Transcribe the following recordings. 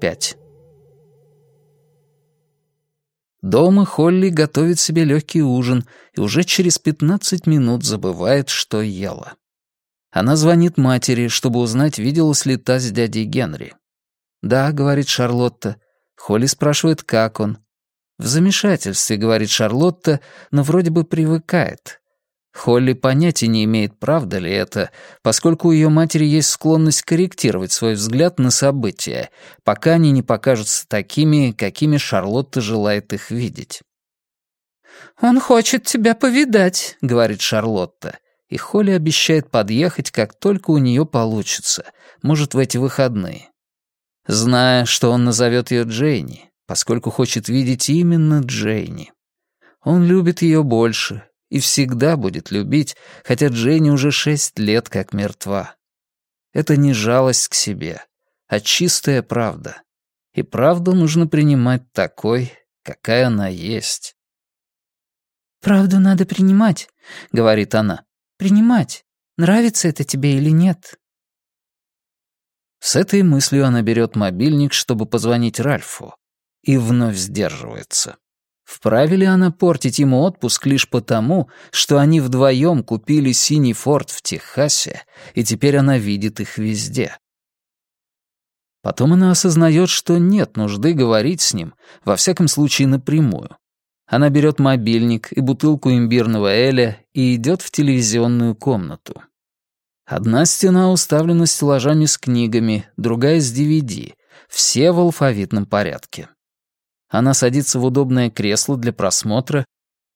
Пять. Дома Холли готовит себе легкий ужин и уже через 15 минут забывает, что ела. Она звонит матери, чтобы узнать, виделась ли та с дядей Генри. «Да», — говорит Шарлотта. Холли спрашивает, как он. «В замешательстве», — говорит Шарлотта, но вроде бы привыкает. Холли понятия не имеет, правда ли это, поскольку у ее матери есть склонность корректировать свой взгляд на события, пока они не покажутся такими, какими Шарлотта желает их видеть. «Он хочет тебя повидать», — говорит Шарлотта, и Холли обещает подъехать, как только у нее получится, может, в эти выходные. Зная, что он назовет ее Джейни, поскольку хочет видеть именно Джейни. Он любит ее больше, и всегда будет любить, хотя Дженни уже шесть лет как мертва. Это не жалость к себе, а чистая правда. И правду нужно принимать такой, какая она есть. «Правду надо принимать», — говорит она. «Принимать. Нравится это тебе или нет?» С этой мыслью она берет мобильник, чтобы позвонить Ральфу, и вновь сдерживается. Вправе ли она портить ему отпуск лишь потому, что они вдвоем купили синий форт в Техасе, и теперь она видит их везде? Потом она осознает, что нет нужды говорить с ним, во всяком случае напрямую. Она берет мобильник и бутылку имбирного эля и идет в телевизионную комнату. Одна стена уставлена стеллажами с книгами, другая с DVD, все в алфавитном порядке. Она садится в удобное кресло для просмотра,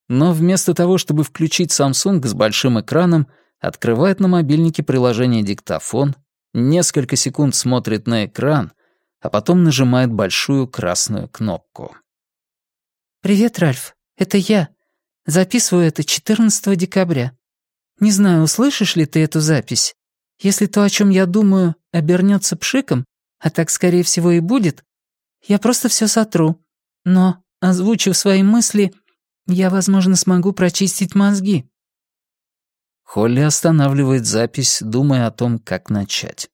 но вместо того, чтобы включить Samsung с большим экраном, открывает на мобильнике приложение «Диктофон», несколько секунд смотрит на экран, а потом нажимает большую красную кнопку. «Привет, Ральф. Это я. Записываю это 14 декабря. Не знаю, услышишь ли ты эту запись. Если то, о чем я думаю, обернется пшиком, а так, скорее всего, и будет, я просто все сотру. Но, озвучив свои мысли, я, возможно, смогу прочистить мозги». Холли останавливает запись, думая о том, как начать.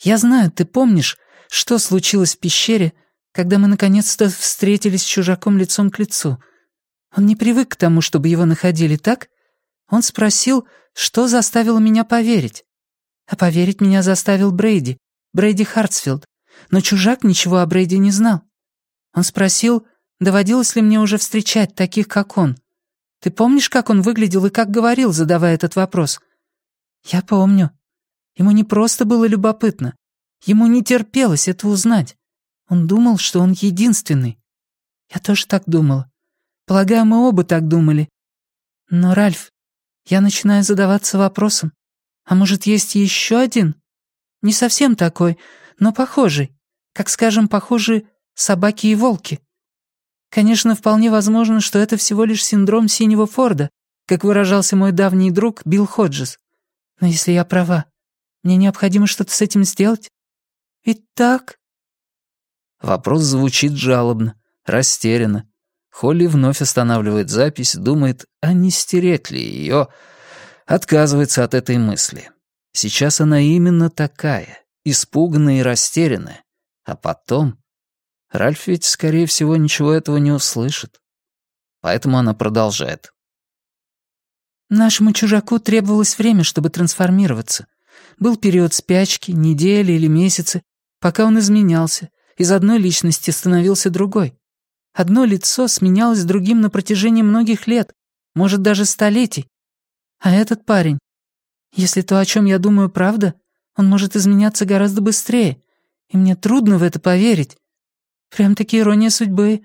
«Я знаю, ты помнишь, что случилось в пещере, когда мы наконец-то встретились с чужаком лицом к лицу. Он не привык к тому, чтобы его находили, так? Он спросил, что заставило меня поверить. А поверить меня заставил Брейди, Брейди Хартсфилд, но чужак ничего о Брейди не знал. Он спросил, доводилось ли мне уже встречать таких, как он. Ты помнишь, как он выглядел и как говорил, задавая этот вопрос? Я помню. Ему не просто было любопытно. Ему не терпелось это узнать. Он думал, что он единственный. Я тоже так думала. Полагаю, мы оба так думали. Но, Ральф, я начинаю задаваться вопросом. А может, есть еще один? Не совсем такой, но похожий. Как, скажем, похожи собаки и волки. Конечно, вполне возможно, что это всего лишь синдром синего Форда, как выражался мой давний друг Билл Ходжес. Но если я права, мне необходимо что-то с этим сделать. Ведь так? Вопрос звучит жалобно, растерянно. Холли вновь останавливает запись, думает, а не стереть ли ее, отказывается от этой мысли. Сейчас она именно такая, испуганная и растерянная. А потом... Ральф ведь, скорее всего, ничего этого не услышит. Поэтому она продолжает. Нашему чужаку требовалось время, чтобы трансформироваться. Был период спячки, недели или месяцы, пока он изменялся, из одной личности становился другой. Одно лицо сменялось другим на протяжении многих лет, может, даже столетий. А этот парень, если то, о чем я думаю, правда, он может изменяться гораздо быстрее, и мне трудно в это поверить. Прям-таки ирония судьбы.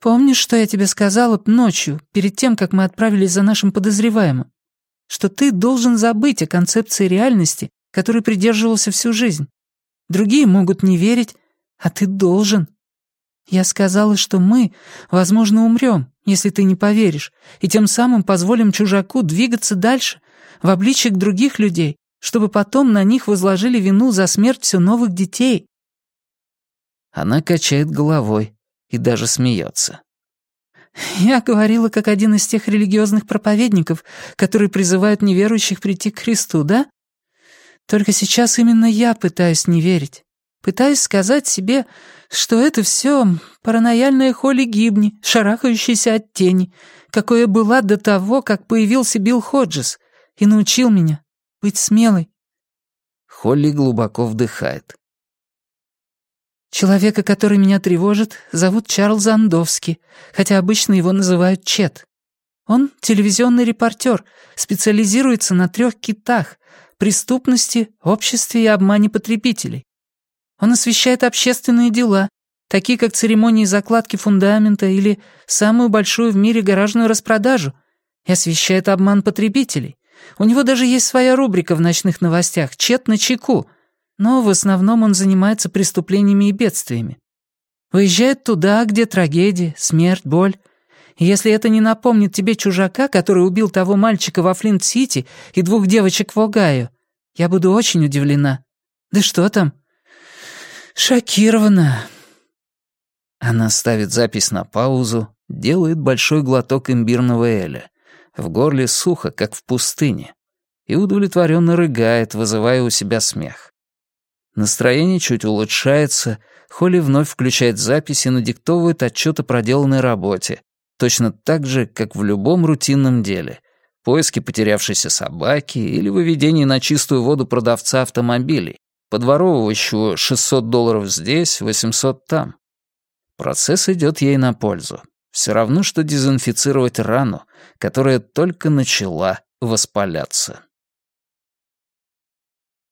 Помнишь, что я тебе сказала ночью, перед тем, как мы отправились за нашим подозреваемым? Что ты должен забыть о концепции реальности, которой придерживался всю жизнь. Другие могут не верить, а ты должен. Я сказала, что мы, возможно, умрем, если ты не поверишь, и тем самым позволим чужаку двигаться дальше, в обличье других людей, чтобы потом на них возложили вину за смерть все новых детей». Она качает головой и даже смеется. Я говорила, как один из тех религиозных проповедников, которые призывают неверующих прийти к Христу, да? Только сейчас именно я пытаюсь не верить. Пытаюсь сказать себе, что это все паранояльная Холли Гибни, шарахающаяся от тени, какое была до того, как появился Билл Ходжес и научил меня быть смелой. Холли глубоко вдыхает. Человека, который меня тревожит, зовут Чарльз Андовский, хотя обычно его называют Чет. Он телевизионный репортер, специализируется на трех китах — преступности, обществе и обмане потребителей. Он освещает общественные дела, такие как церемонии закладки фундамента или самую большую в мире гаражную распродажу, и освещает обман потребителей. У него даже есть своя рубрика в ночных новостях «Чет на чеку», но в основном он занимается преступлениями и бедствиями. Выезжает туда, где трагедия, смерть, боль. И если это не напомнит тебе чужака, который убил того мальчика во Флинт-Сити и двух девочек в Огайо, я буду очень удивлена. Да что там? Шокирована. Она ставит запись на паузу, делает большой глоток имбирного эля. В горле сухо, как в пустыне. И удовлетворенно рыгает, вызывая у себя смех. Настроение чуть улучшается, Холли вновь включает записи и надиктовывает отчет о проделанной работе, точно так же, как в любом рутинном деле. Поиски потерявшейся собаки или выведение на чистую воду продавца автомобилей, подворовывающего 600 долларов здесь, 800 там. Процесс идет ей на пользу. Все равно, что дезинфицировать рану, которая только начала воспаляться.